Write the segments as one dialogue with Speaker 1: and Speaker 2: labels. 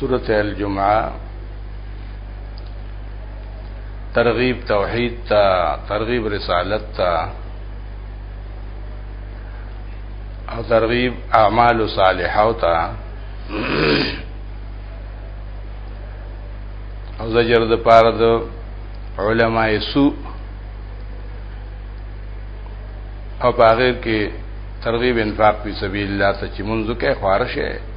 Speaker 1: سورة الجمعه ترغیب توحید تا ترغیب رسالت تا او ترغیب اعمال صالحه تا او زجر د پاره د علماء سو او په هغه کې ترغیب انفاق په سبیل الله ته چې منځ کې خارشه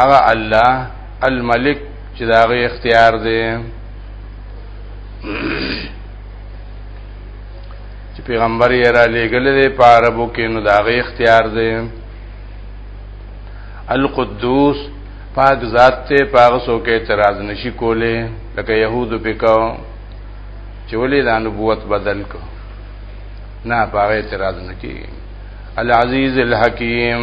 Speaker 1: هغه الله الملک چې دا غي اختیار دی چې پیغمبر یې را لېګل دی په عربو کې نو دا غي اختیار دی القدوس پاک ذات ته پاک سو کې اعتراض نشي کوله لکه يهودو پکاو چې ولې دا نبوت بدل کو نه پاره اعتراض نکي العزیز الحکیم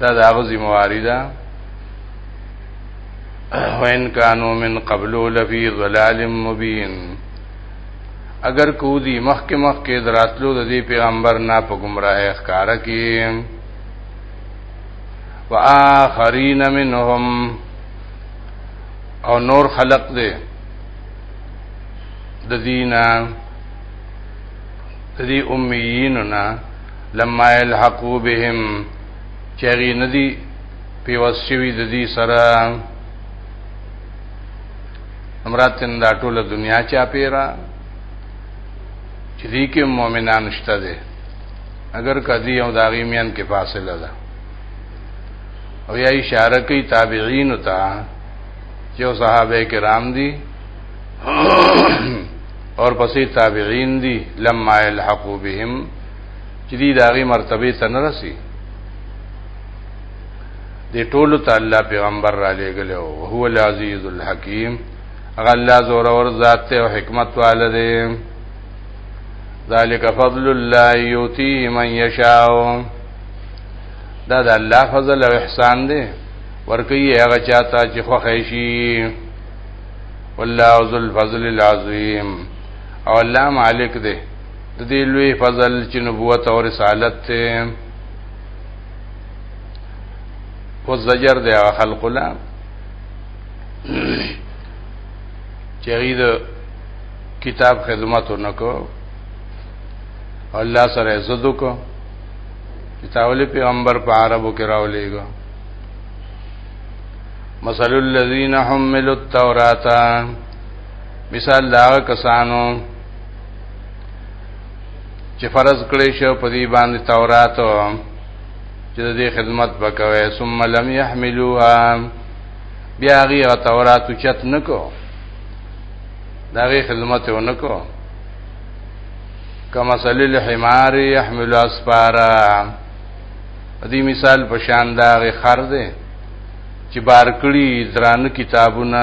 Speaker 1: دا د هغه ذمہواری ده وان کانوا من قبل لفی ضلال مبین اگر کو دی مخکې مخکې دراتلو د دې پیغمبر نه په گمراهی ښکارا کی واخرین منهم او نور خلق دې د دینه د دې امیینو نه لما يلحقوا بهم چغي ندي پیوس شوی د دې سره امراتن دا ټوله دنیا چا پیرا چې دې کې مؤمنان شته دي اگر کدی او داغي میان کې فاصله ده او یا اشاره کوي تابعین ته چې صحابه کرام دي اور پسې تابعین دي لما الحقوا بهم چې دی داغي مرتبه ته نه رسی د ټولو ته الله پیغمبر را لېګل او هو العزیز الحکیم هغه الله زور اور ذات ته او حکمت والا دی ذالک فضل الله یوتی من یشاء دا د الله فضل او احسان دی ورکی هغه چاته چې خوښی شي والله ذو الفضل العظیم او الله مالک دی د دې لوی فضل چې نبوت او رسالت ته او زجر دی خلق لا چې غید کتاب خدمت ونکو الله سره عزت وکړو چې تاولې پیغمبر په عربو کې راولېګو مثل الذين حملوا التوراة مثال دا کسانو چې فرض کړی شو په دې باندې تورات چې د دې خدمت وکوي ثم لم يحملوها بیا غي تورات چت نکو دا غي خدمت ونکو کما صلی الحمار يحمل اسفارا دې مثال په شان دا غي خر دی چې بار کړی درانه کتابونه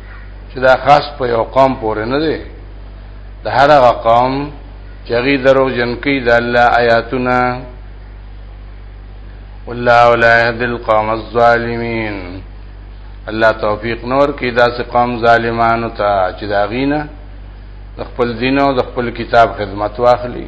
Speaker 1: چې دا خاص په یو قوم پورې نه دی د هر هغه قوم چې غي درو جن کوي د الله آیاتونه والله لا يهدي القوم الظالمين الله توفیق نور کې داسې قوم ظالمانو ته چې دا غینه د خپل دین او د خپل کتاب خدمت واخلي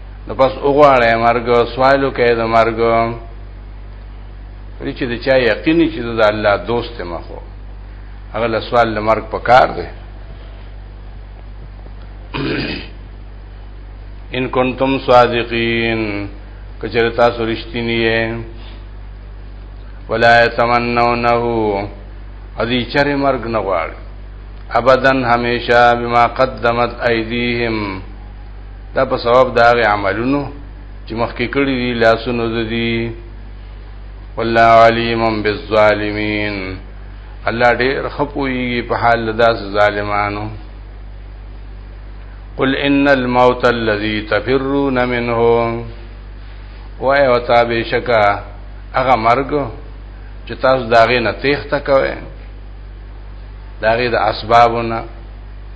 Speaker 1: نو پس وګواړې مرګ سوالو کې د مرګ لري چې د چا یقیني چې د الله دوست مخو هغه له سوال له مرګ پکار دی ان کنتم صادقین کچره تاسو رښتینی یې ولا يتمنونه ادي چر مرګ نه غواړي ابدن همیشه بما قدمت ايديهم دا په ثواب دا غي عملونو چې مخکې کړی دي لاسونو د دي والله علیم بالظالمین الله ډېر خپويږي په حال داس ظالمانو قل ان الموت الذي تفرون منه وای او تابع شکا هغه مرګ چې تاسو داغه نه تیښته کوئ داغه د اسبابونه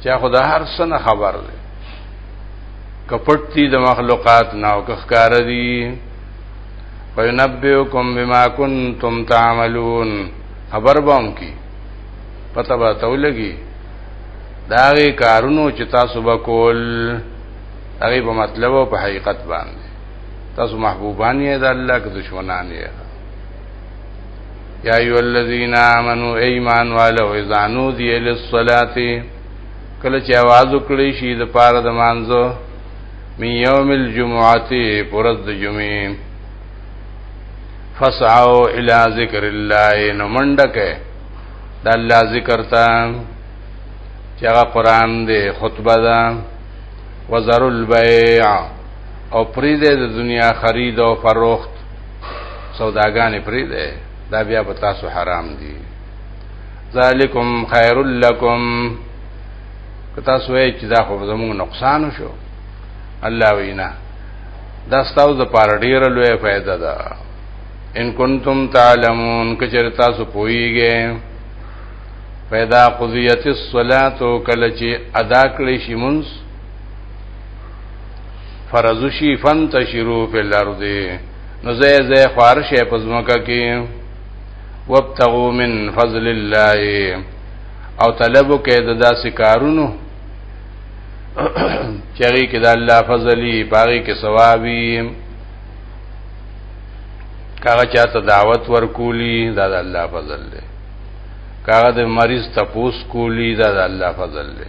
Speaker 1: چې خو د هر څه نه خبر دی کپټ دي د مخلوقات نه او کخکار دي وینبئکم بما کنتم تعملون خبر بوم کی پتہ به تولګي داغه کارونو چې تاسو به کول هغه په مطلب او په حقیقت باندې تاسو محبوبان یې د الله کې دشمنان یې یا ایو الذین آمنو ایمان والو اذا نودی للصلاۃ کله چې आवाज وکړي شي د پاره د مانزو می یوم الجمعه پرز د جمعې فسعوا الى ذکر الله نو منډکه د الله ذکر ته چې هغه قران دی خطبه ده وزر البيع او پریده د دنیا خرید او فروخت سوداګانې پرې ده دا بیا په تاسو حرام دي ذالکم خیر لکم که تاسو وایئ چې دا خو زموږ نقصان شو الله وینا دا ستاسو د پاره ډیره لوی فائدہ ده ان کنتم تعلمون کچر تاسو پوئیږئ پیدا قضیت الصلاۃ کله چې ادا کړی شي مونږ فرض شي فنتشرو فی الارض نو زه زه خارش په زمکه کې وابتغوا من فضل الله او طلب کې د داسې کارونو چری کې د الله فضلی باغی کې ثوابي کاغه چاته دعوت ورکولی دا د الله فضل دی کاغه د مریض تپوس کولی دا د الله فضل دی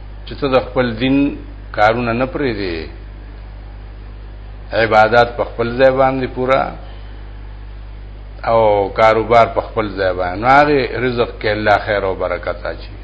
Speaker 1: چې ته د خپل دین کارونه نه پرې دی عبادت په خپل ځای باندې پورا او کاروبار په خپل ځای باندې هغه رزق کې الله خیر او برکت اچي